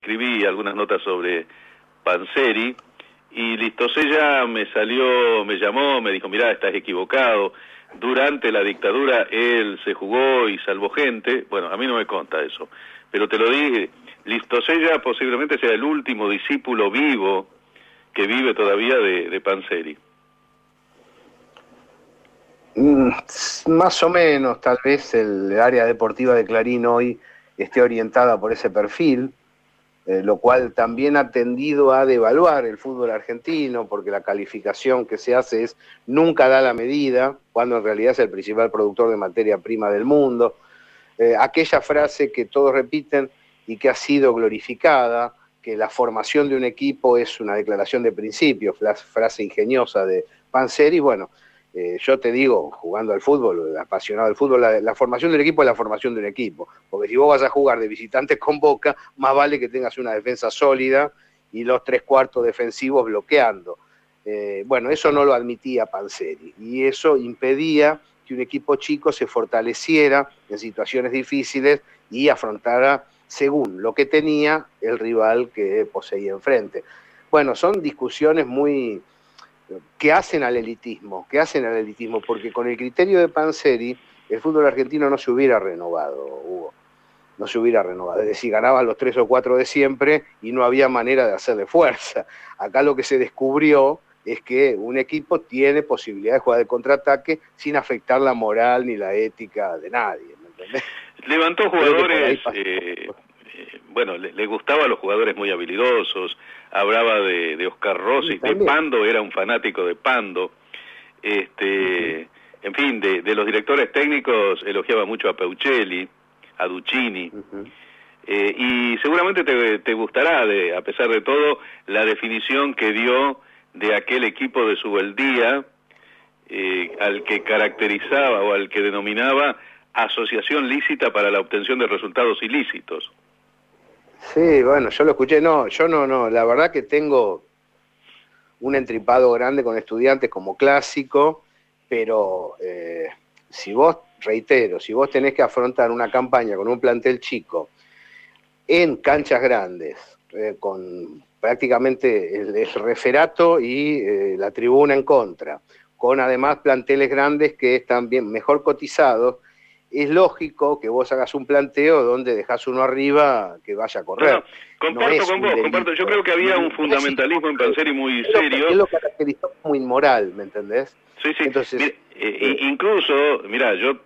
escribí algunas notas sobre Panseri y Listosella me salió, me llamó, me dijo, mirá, estás equivocado. Durante la dictadura él se jugó y salvó gente. Bueno, a mí no me conta eso, pero te lo dije, Listosella posiblemente sea el último discípulo vivo que vive todavía de, de Panseri. Mm, más o menos, tal vez el área deportiva de Clarín hoy esté orientada por ese perfil, eh, lo cual también ha tendido a devaluar el fútbol argentino, porque la calificación que se hace es nunca da la medida, cuando en realidad es el principal productor de materia prima del mundo. Eh, aquella frase que todos repiten y que ha sido glorificada, que la formación de un equipo es una declaración de principios, frase ingeniosa de Panseri, bueno, eh, yo te digo, jugando al fútbol, apasionado del fútbol, la, formación del equipo es la formación de un equipo. Porque si vos vas a jugar de visitante con Boca, más vale que tengas una defensa sólida y los tres cuartos defensivos bloqueando. Eh, bueno, eso no lo admitía Panseri y eso impedía que un equipo chico se fortaleciera en situaciones difíciles y afrontara según lo que tenía el rival que poseía enfrente. Bueno, son discusiones muy, que hacen al elitismo, que hacen al elitismo, porque con el criterio de Panseri el fútbol argentino no se hubiera renovado, Hugo, no se hubiera renovado, es decir, ganaba los tres o cuatro de siempre y no había manera de hacerle fuerza. Acá lo que se descubrió es que un equipo tiene posibilidad de jugar de contraataque sin afectar la moral ni la ética de nadie, Levantó jugadores bueno, le, gustaba a los jugadores muy habilidosos, hablaba de, Oscar Rossi, de Pando, era un fanático de Pando, este, en fin, de, los directores técnicos elogiaba mucho a Peuchelli, a Duccini, eh, y seguramente te, gustará, de, a pesar de todo, la definición que dio de aquel equipo de Subeldía, eh, al que caracterizaba o al que denominaba asociación lícita para la obtención de resultados ilícitos. Sí, bueno, yo lo escuché, no, yo no, no, la verdad que tengo un entripado grande con estudiantes como clásico, pero eh, si vos, reitero, si vos tenés que afrontar una campaña con un plantel chico en canchas grandes, eh, con prácticamente el, referato y eh, la tribuna en contra, con además planteles grandes que están bien mejor cotizados, es lógico que vos hagas un planteo donde dejas uno arriba que vaya a correr. comparto con vos, comparto. Yo creo que había un fundamentalismo en Panseri muy serio. Es lo caracterizó como inmoral, ¿me entendés? Sí, sí. Entonces, eh, eh, incluso, mira, yo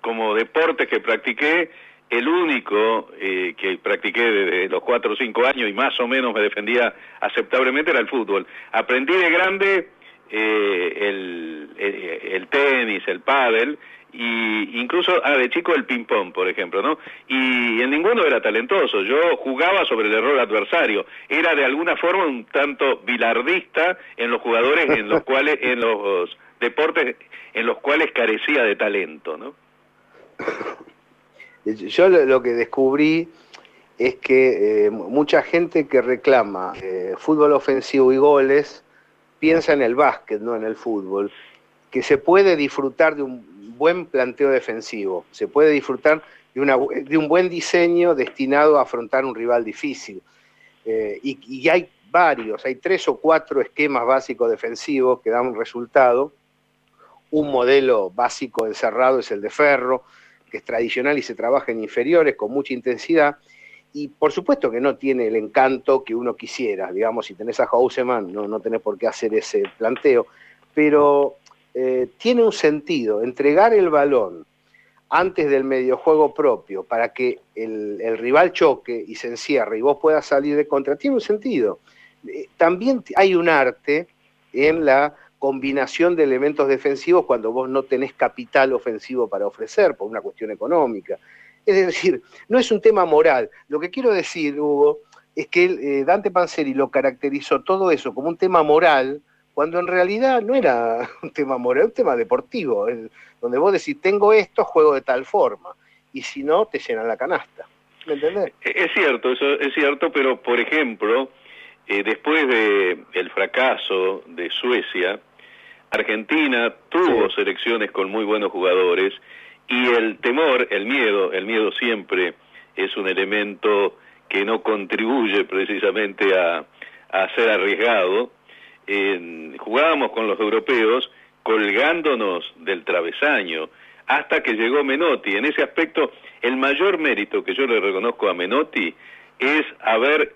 como deporte que practiqué, el único eh, que practiqué desde los cuatro o cinco años y más o menos me defendía aceptablemente era el fútbol. Aprendí de grande el, el, tenis, el pádel, y incluso ah, de chico el ping pong por ejemplo no y en ninguno era talentoso. Yo jugaba sobre el error adversario. Era de alguna forma un tanto bilardista en los jugadores en los cuales en los deportes en los cuales carecía de talento no yo lo que descubrí es que eh, mucha gente que reclama eh, fútbol ofensivo y goles piensa en el básquet no en el fútbol que se puede disfrutar de un buen planteo defensivo, se puede disfrutar de, de un buen diseño destinado a afrontar un rival difícil. Eh, y, hay varios, hay tres o cuatro esquemas básicos defensivos que dan un resultado. Un modelo básico encerrado es el de Ferro, que es tradicional y se trabaja en inferiores con mucha intensidad. Y por supuesto que no tiene el encanto que uno quisiera, digamos, si tenés a Hauseman no, no tenés por qué hacer ese planteo, pero eh, tiene un sentido entregar el balón antes del mediojuego propio para que el, rival choque y se encierre y vos puedas salir de contra, tiene un sentido. Eh, también hay un arte en la combinación de elementos defensivos cuando vos no tenés capital ofensivo para ofrecer por una cuestión económica. Es decir, no es un tema moral. Lo que quiero decir, Hugo, es que eh, Dante Panzeri lo caracterizó todo eso como un tema moral, cuando en realidad no era un tema moral, un tema deportivo, donde vos decís, tengo esto, juego de tal forma, y si no, te llenan la canasta. ¿Me entendés? E-, es cierto, eso es cierto, pero por ejemplo, eh, después del el fracaso de Suecia, Argentina tuvo selecciones con muy buenos jugadores y el temor, el miedo, el miedo siempre es un elemento que no contribuye precisamente a, ser arriesgado, jugábamos con los europeos colgándonos del travesaño, hasta que llegó Menotti. En ese aspecto, el mayor mérito que yo le reconozco a Menotti es haber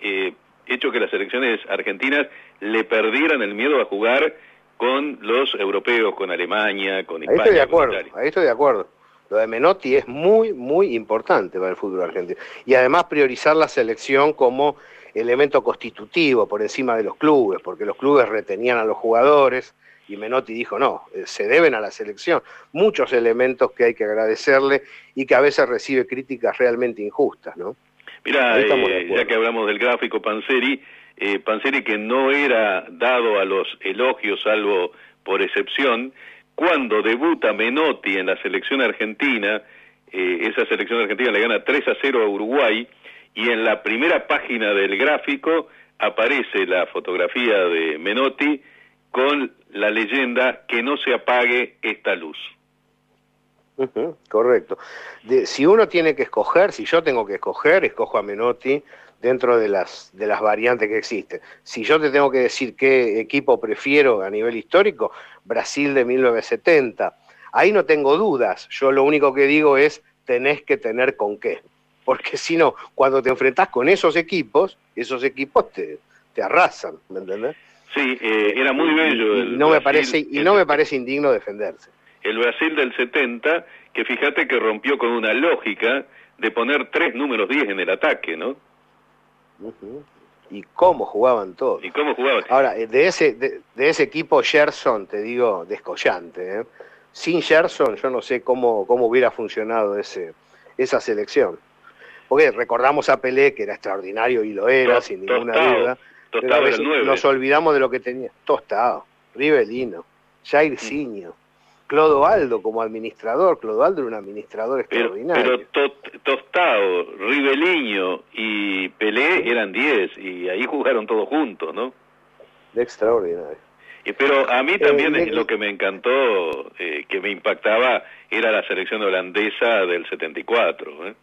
eh, hecho que las elecciones argentinas le perdieran el miedo a jugar con los europeos, con Alemania, con España. Ahí estoy de acuerdo, ahí estoy de acuerdo. Lo de Menotti es muy, muy importante para el fútbol argentino. Y además priorizar la selección como elemento constitutivo por encima de los clubes, porque los clubes retenían a los jugadores y Menotti dijo, no, eh, se deben a la selección. Muchos elementos que hay que agradecerle y que a veces recibe críticas realmente injustas, ¿no? Mira, eh, ya que hablamos del gráfico Panseri, eh, Panseri que no era dado a los elogios salvo por excepción, cuando debuta Menotti en la selección argentina, eh, esa selección argentina le gana 3 a 0 a Uruguay y en la primera página del gráfico aparece la fotografía de Menotti con la leyenda que no se apague esta luz. correcto. si uno tiene que escoger, si yo tengo que escoger, escojo a Menotti dentro de las, de las variantes que existen. Si yo te tengo que decir qué equipo prefiero a nivel histórico, Brasil de 1970. Ahí no tengo dudas, yo lo único que digo es tenés que tener con qué. Porque si no, cuando te enfrentás con esos equipos, esos equipos te, te arrasan, ¿me entendés? Sí, eh, era muy bello. y, no me parece, y no me parece indigno defenderse. El Brasil del 70, que fíjate que rompió con una lógica de poner tres números 10 en el ataque, ¿no? Y cómo jugaban todos. Y cómo jugaban. Ahora, eh, de ese, de, ese equipo Gerson, te digo, descollante. ¿eh? Sin Gerson, yo no sé cómo, cómo hubiera funcionado ese, esa selección. Porque recordamos a Pelé, que era extraordinario y lo era, sin ninguna duda nos olvidamos de lo que tenía. Tostado, Rivelino, Jairzinho, Clodoaldo como administrador. Clodoaldo era un administrador extraordinario. Pero, Tostado, Rivelino y Pelé eran 10 y ahí jugaron todos juntos, ¿no? Extraordinario. Pero a mí también eh, lo que me encantó, eh, que me impactaba, era la selección holandesa del 74. ¿eh?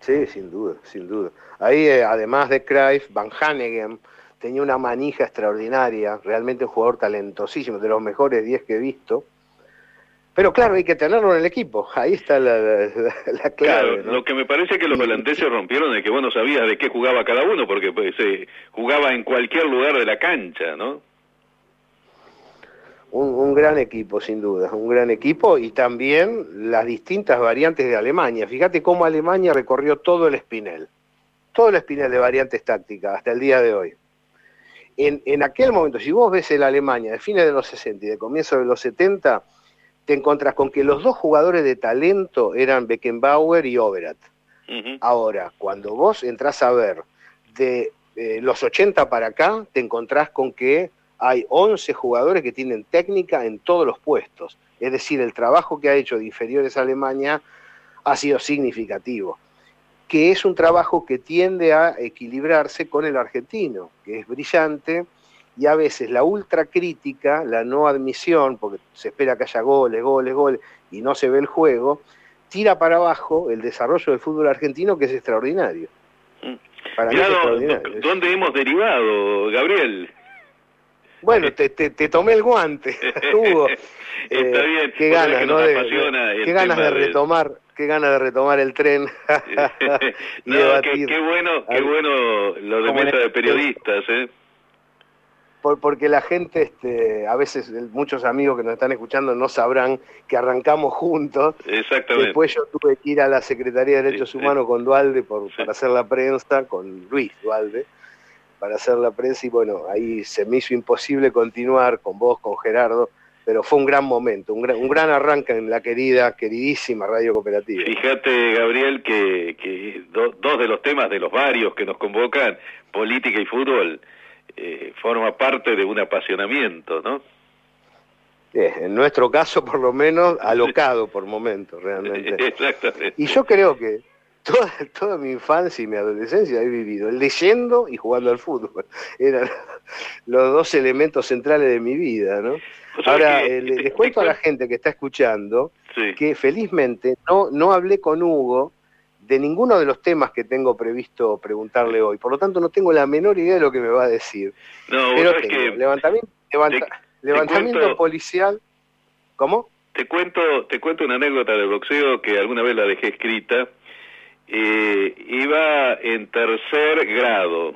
Sí, sin duda, sin duda. Ahí, eh, además de Cruyff, Van Hanegem tenía una manija extraordinaria, realmente un jugador talentosísimo, de los mejores 10 que he visto. Pero claro, hay que tenerlo en el equipo, ahí está la, clave. Claro, Lo que me parece que los holandeses rompieron es que vos no sabías de qué jugaba cada uno, porque pues, se jugaba en cualquier lugar de la cancha, ¿no? Un, gran equipo, sin duda, un gran equipo y también las distintas variantes de Alemania. Fíjate cómo Alemania recorrió todo el espinel, todo el espinel de variantes tácticas hasta el día de hoy. En, en aquel momento, si vos ves el Alemania de fines de los 60 y de comienzo de los 70, te encontrás con que los dos jugadores de talento eran Beckenbauer y Overath. Ahora, cuando vos entrás a ver de eh, los 80 para acá, te encontrás con que hay 11 jugadores que tienen técnica en todos los puestos. Es decir, el trabajo que ha hecho de inferiores a Alemania ha sido significativo, que es un trabajo que tiende a equilibrarse con el argentino, que es brillante, y a veces la ultra crítica, la no admisión, porque se espera que haya goles, goles, goles, y no se ve el juego, tira para abajo el desarrollo del fútbol argentino, que es extraordinario. Mm. Para mí es extraordinario. ¿Dónde hemos derivado, Gabriel? Bueno, te, te, te, tomé el guante, Hugo. Está eh, bien. Qué ganas, ¿no? qué ganas de retomar, qué ganas de retomar el tren y debatir. Qué, bueno, qué bueno lo de mesa de periodistas, ¿eh? Por, porque la gente, este, a veces muchos amigos que nos están escuchando no sabrán que arrancamos juntos. Exactamente. Después yo tuve que ir a la Secretaría de Derechos Humanos con Dualde por, para hacer la prensa, con Luis Dualde para hacer la prensa y bueno, ahí se me hizo imposible continuar con vos, con Gerardo, pero fue un gran momento, un gran, un gran arranque en la querida, queridísima Radio Cooperativa. Fíjate, Gabriel, que, dos de los temas de los varios que nos convocan, política y fútbol, eh, forma parte de un apasionamiento, ¿no? Eh, en nuestro caso, por lo menos, alocado por momentos, realmente. Exactamente. Y yo creo que toda, toda mi infancia y mi adolescencia he vivido leyendo y jugando al fútbol. Eran los dos elementos centrales de mi vida, ¿no? Ahora, eh, les, cuento a la gente que está escuchando que felizmente no, no hablé con Hugo de ninguno de los temas que tengo previsto preguntarle hoy. Por lo tanto, no tengo la menor idea de lo que me va a decir. No, Pero que levantamiento, levantamiento policial. ¿Cómo? Te cuento, te cuento una anécdota de boxeo que alguna vez la dejé escrita. Eh, iba en tercer grado.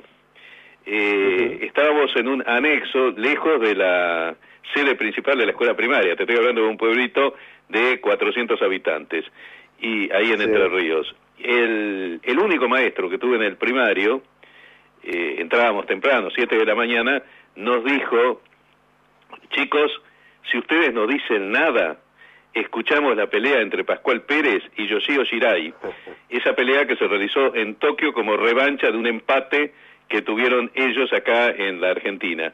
Eh, Estábamos en un anexo lejos de la sede principal de la escuela primaria. Te estoy hablando de un pueblito de 400 habitantes y ahí en Entre Ríos. El, el único maestro que tuve en el primario, eh, entrábamos temprano, 7 de la mañana, nos dijo, chicos, si ustedes no dicen nada, escuchamos la pelea entre Pascual Pérez y Yoshio Shirai. Esa pelea que se realizó en Tokio como revancha de un empate que tuvieron ellos acá en la Argentina.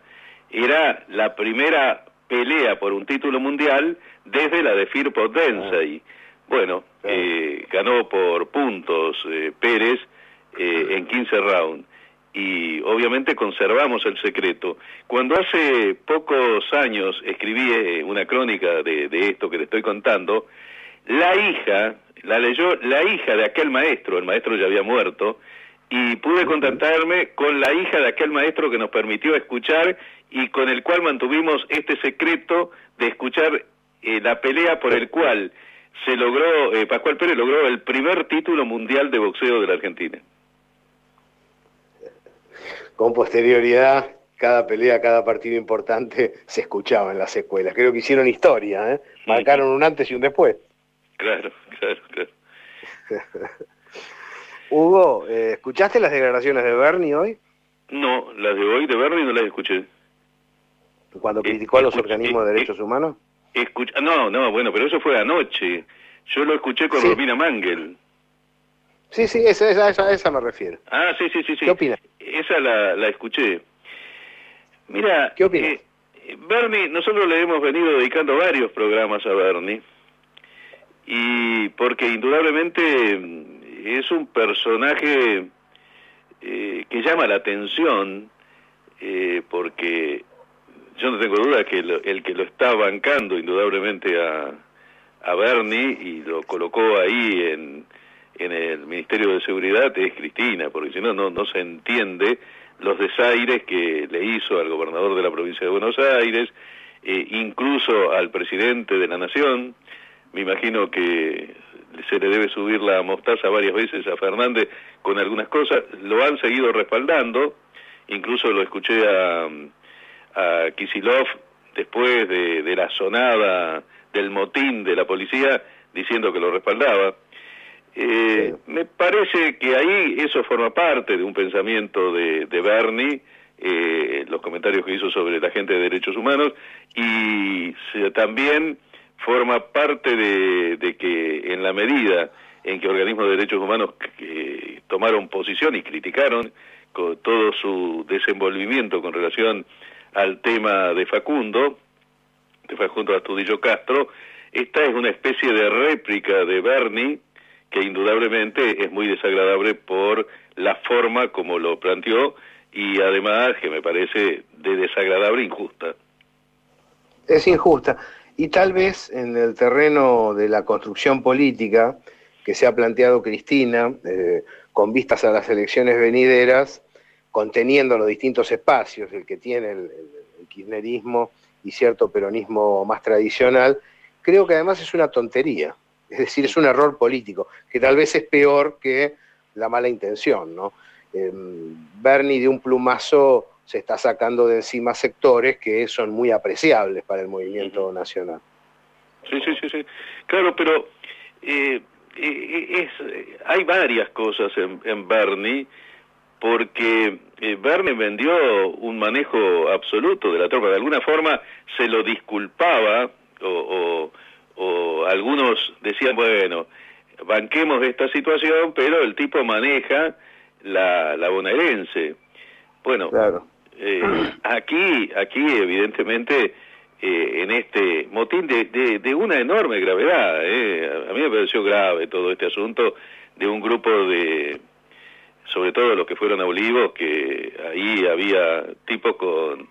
Era la primera pelea por un título mundial desde la de Firpo Densei. Bueno, eh, ganó por puntos eh, Pérez eh, en 15 rounds y obviamente conservamos el secreto. Cuando hace pocos años escribí una crónica de, de esto que te estoy contando, la hija, la leyó la hija de aquel maestro, el maestro ya había muerto, y pude contactarme con la hija de aquel maestro que nos permitió escuchar y con el cual mantuvimos este secreto de escuchar la pelea por el cual se logró, eh, Pascual Pérez logró el primer título mundial de boxeo de la Argentina. Con posterioridad, cada pelea, cada partido importante se escuchaba en las secuelas. Creo que hicieron historia, ¿eh? marcaron un antes y un después. Claro, claro, claro. Hugo, eh, ¿escuchaste las declaraciones de Bernie hoy? No, las de hoy de Bernie no las escuché. Cuando criticó a los organismos de derechos humanos. Escucha, no, no, bueno, pero eso fue anoche. Yo lo escuché con Romina Mangel. Sí, sí, esa, esa, esa, esa, me refiero. Ah, sí, sí, sí. sí. ¿Qué opinas? Esa la, la escuché. Mira, ¿qué opinas? Eh, Bernie, nosotros le hemos venido dedicando varios programas a Bernie. Y porque indudablemente mm, es un personaje eh, que llama la atención, eh, porque yo no tengo duda que el que lo está bancando indudablemente a, a Bernie y lo colocó ahí en, en el Ministerio de Seguridad es Cristina, porque si no, no, no se entiende los desaires que le hizo al gobernador de la provincia de Buenos Aires, eh, incluso al presidente de la Nación. Me imagino que se le debe subir la mostaza varias veces a Fernández con algunas cosas. Lo han seguido respaldando, incluso lo escuché a a Kisilov después de, de, la sonada del motín de la policía diciendo que lo respaldaba. Eh, Me parece que ahí eso forma parte de un pensamiento de, de Bernie, eh, los comentarios que hizo sobre la gente de derechos humanos, y se, también forma parte de, de, que en la medida en que organismos de derechos humanos que tomaron posición y criticaron con todo su desenvolvimiento con relación al tema de Facundo, de Facundo Astudillo Castro, esta es una especie de réplica de Bernie que indudablemente es muy desagradable por la forma como lo planteó y además que me parece de desagradable e injusta. Es injusta. Y tal vez en el terreno de la construcción política que se ha planteado Cristina, eh, con vistas a las elecciones venideras, conteniendo los distintos espacios, el que tiene el, el, kirchnerismo y cierto peronismo más tradicional, creo que además es una tontería, es decir, es un error político, que tal vez es peor que la mala intención, ¿no? Eh, Bernie de un plumazo se está sacando de encima sectores que son muy apreciables para el movimiento nacional. Sí, sí, sí, sí. Claro, pero eh, es, hay varias cosas en, en Bernie porque eh, Bernie vendió un manejo absoluto de la tropa. De alguna forma se lo disculpaba o, o, o algunos decían, bueno, banquemos de esta situación, pero el tipo maneja la, la bonaerense. Bueno, claro. eh, aquí, aquí evidentemente eh, en este motín de, de, de una enorme gravedad, eh, a mí me pareció grave todo este asunto de un grupo de sobre todo los que fueron a Olivos, que ahí había tipos con,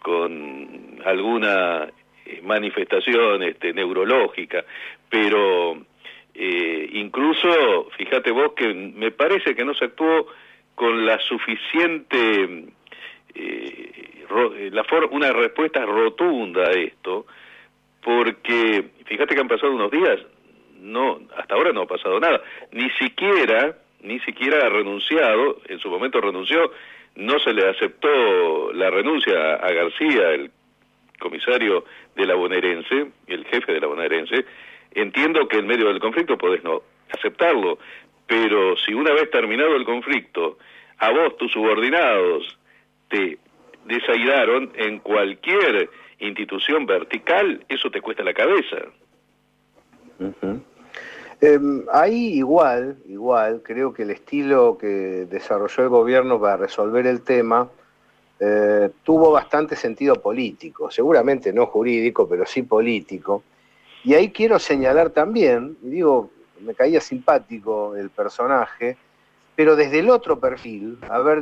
con alguna manifestación este, neurológica, pero Eh, incluso, fíjate vos que me parece que no se actuó con la suficiente, eh, la una respuesta rotunda a esto, porque fíjate que han pasado unos días, no, hasta ahora no ha pasado nada, ni siquiera, ni siquiera ha renunciado, en su momento renunció, no se le aceptó la renuncia a García, el comisario de la bonaerense, el jefe de la bonaerense, entiendo que en medio del conflicto podés no aceptarlo, pero si una vez terminado el conflicto, a vos tus subordinados te desaidaron en cualquier institución vertical, eso te cuesta la cabeza. Em, ahí igual, igual, creo que el estilo que desarrolló el gobierno para resolver el tema eh, tuvo bastante sentido político, seguramente no jurídico, pero sí político. Y ahí quiero señalar también, digo, me caía simpático el personaje, pero desde el otro perfil, haber